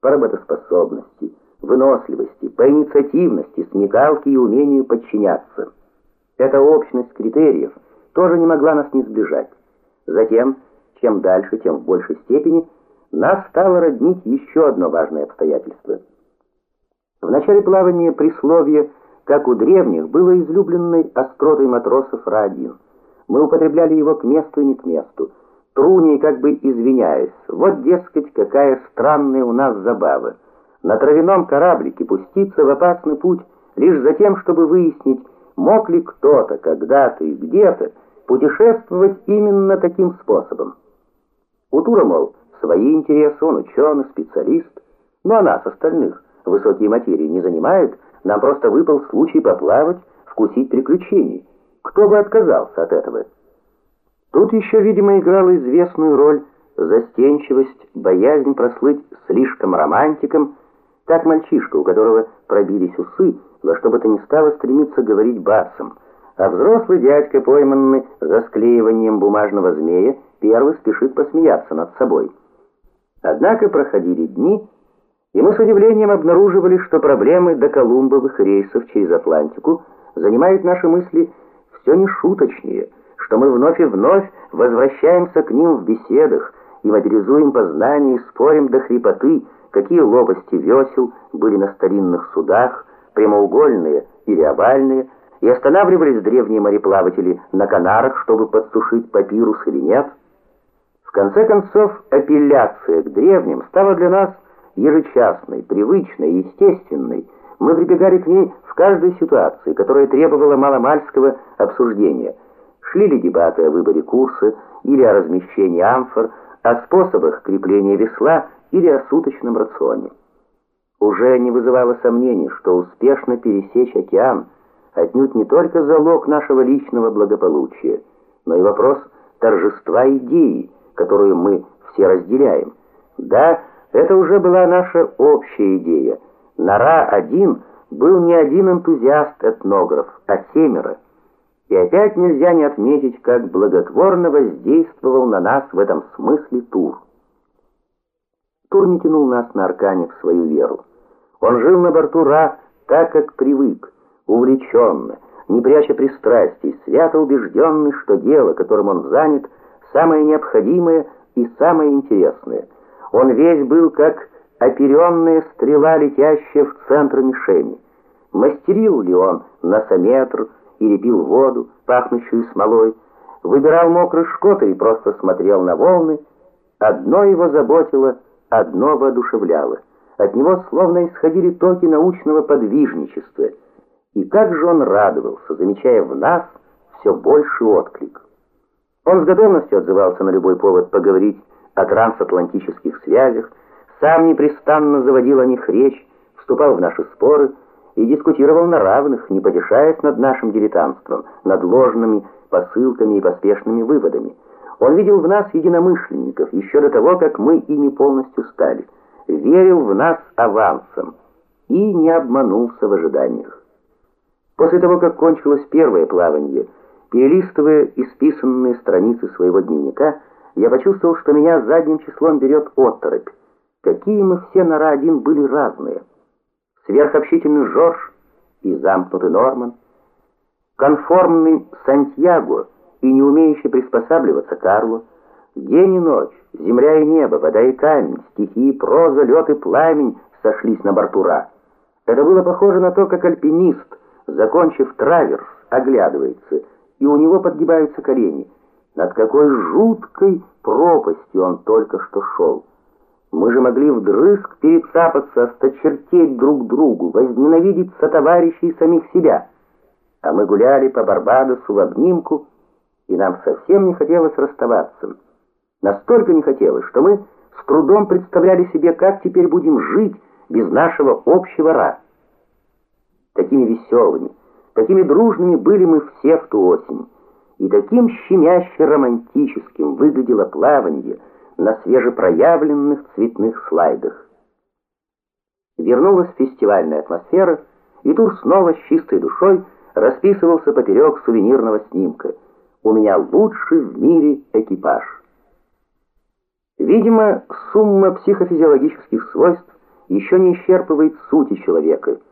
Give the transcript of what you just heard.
по работоспособности, выносливости, по инициативности, смекалке и умению подчиняться. Эта общность критериев тоже не могла нас не сближать. Затем, чем дальше, тем в большей степени, нас стало роднить еще одно важное обстоятельство. В начале плавания присловие, как у древних, было излюбленной остротой матросов Ра-1. Мы употребляли его к месту и не к месту, труней как бы извиняясь. Вот, дескать, какая странная у нас забава. На травяном кораблике пуститься в опасный путь лишь за тем, чтобы выяснить, мог ли кто-то когда-то и где-то путешествовать именно таким способом. У Тура, мол, свои интересы, он ученый, специалист, ну а нас, остальных, высокие материи не занимают, нам просто выпал случай поплавать, вкусить приключений. Кто бы отказался от этого? Тут еще, видимо, играла известную роль застенчивость, боязнь прослыть слишком романтиком, так мальчишка, у которого пробились усы, во что бы то ни стало стремится говорить басом, а взрослый дядька, пойманный за склеиванием бумажного змея, первый спешит посмеяться над собой. Однако проходили дни, и мы с удивлением обнаруживали, что проблемы до колумбовых рейсов через Атлантику занимают наши мысли все не шуточнее, что мы вновь и вновь возвращаемся к ним в беседах и мобилизуем познания и спорим до хрипоты, какие лопасти весел были на старинных судах, прямоугольные или овальные, и останавливались древние мореплаватели на Канарах, чтобы подсушить папирус или нет. В конце концов, апелляция к древним стала для нас ежечасной, привычной, естественной. Мы прибегали к ней в каждой ситуации, которая требовала маломальского обсуждения. Шли ли дебаты о выборе курса или о размещении амфор, о способах крепления весла или о суточном рационе. Уже не вызывало сомнений, что успешно пересечь океан отнюдь не только залог нашего личного благополучия, но и вопрос торжества идеи, которую мы все разделяем. Да, это уже была наша общая идея. Нара-1 был не один энтузиаст-этнограф, а семеро. И опять нельзя не отметить, как благотворно воздействовал на нас в этом смысле Тур. Тур не тянул нас на Аркане в свою веру. Он жил на борту Ра так, как привык, увлеченно, не пряча пристрастий, свято убежденный, что дело, которым он занят, самое необходимое и самое интересное. Он весь был как оперенная стрела, летящая в центр мишени. Мастерил ли он носометр пил воду, пахнущую смолой, выбирал мокрый шкот и просто смотрел на волны, одно его заботило — одно воодушевляло. От него словно исходили токи научного подвижничества. И как же он радовался, замечая в нас все больший отклик. Он с готовностью отзывался на любой повод поговорить о трансатлантических связях, сам непрестанно заводил о них речь, вступал в наши споры и дискутировал на равных, не потешаясь над нашим дилетантством, над ложными посылками и поспешными выводами. Он видел в нас единомышленников еще до того, как мы ими полностью стали, верил в нас авансом и не обманулся в ожиданиях. После того, как кончилось первое плавание, перелистывая исписанные страницы своего дневника, я почувствовал, что меня задним числом берет оторопь. Какие мы все на Ра-1 были разные. Сверхобщительный Жорж и замкнутый Норман, конформный Сантьяго — и не умеющий приспосабливаться Карлу, день и ночь, земля и небо, вода и камень, стихии, проза, лед и пламень сошлись на борту Ра. Это было похоже на то, как альпинист, закончив траверс, оглядывается, и у него подгибаются колени. Над какой жуткой пропастью он только что шел. Мы же могли вдрызг перецапаться, осточертеть друг другу, возненавидеть сотоварищей и самих себя. А мы гуляли по Барбадосу в обнимку, и нам совсем не хотелось расставаться. Настолько не хотелось, что мы с трудом представляли себе, как теперь будем жить без нашего общего ра. Такими веселыми, такими дружными были мы все в ту осень, и таким щемяще романтическим выглядело плавание на свежепроявленных цветных слайдах. Вернулась фестивальная атмосфера, и Тур снова с чистой душой расписывался поперек сувенирного снимка — у меня лучший в мире экипаж. Видимо, сумма психофизиологических свойств еще не исчерпывает сути человека –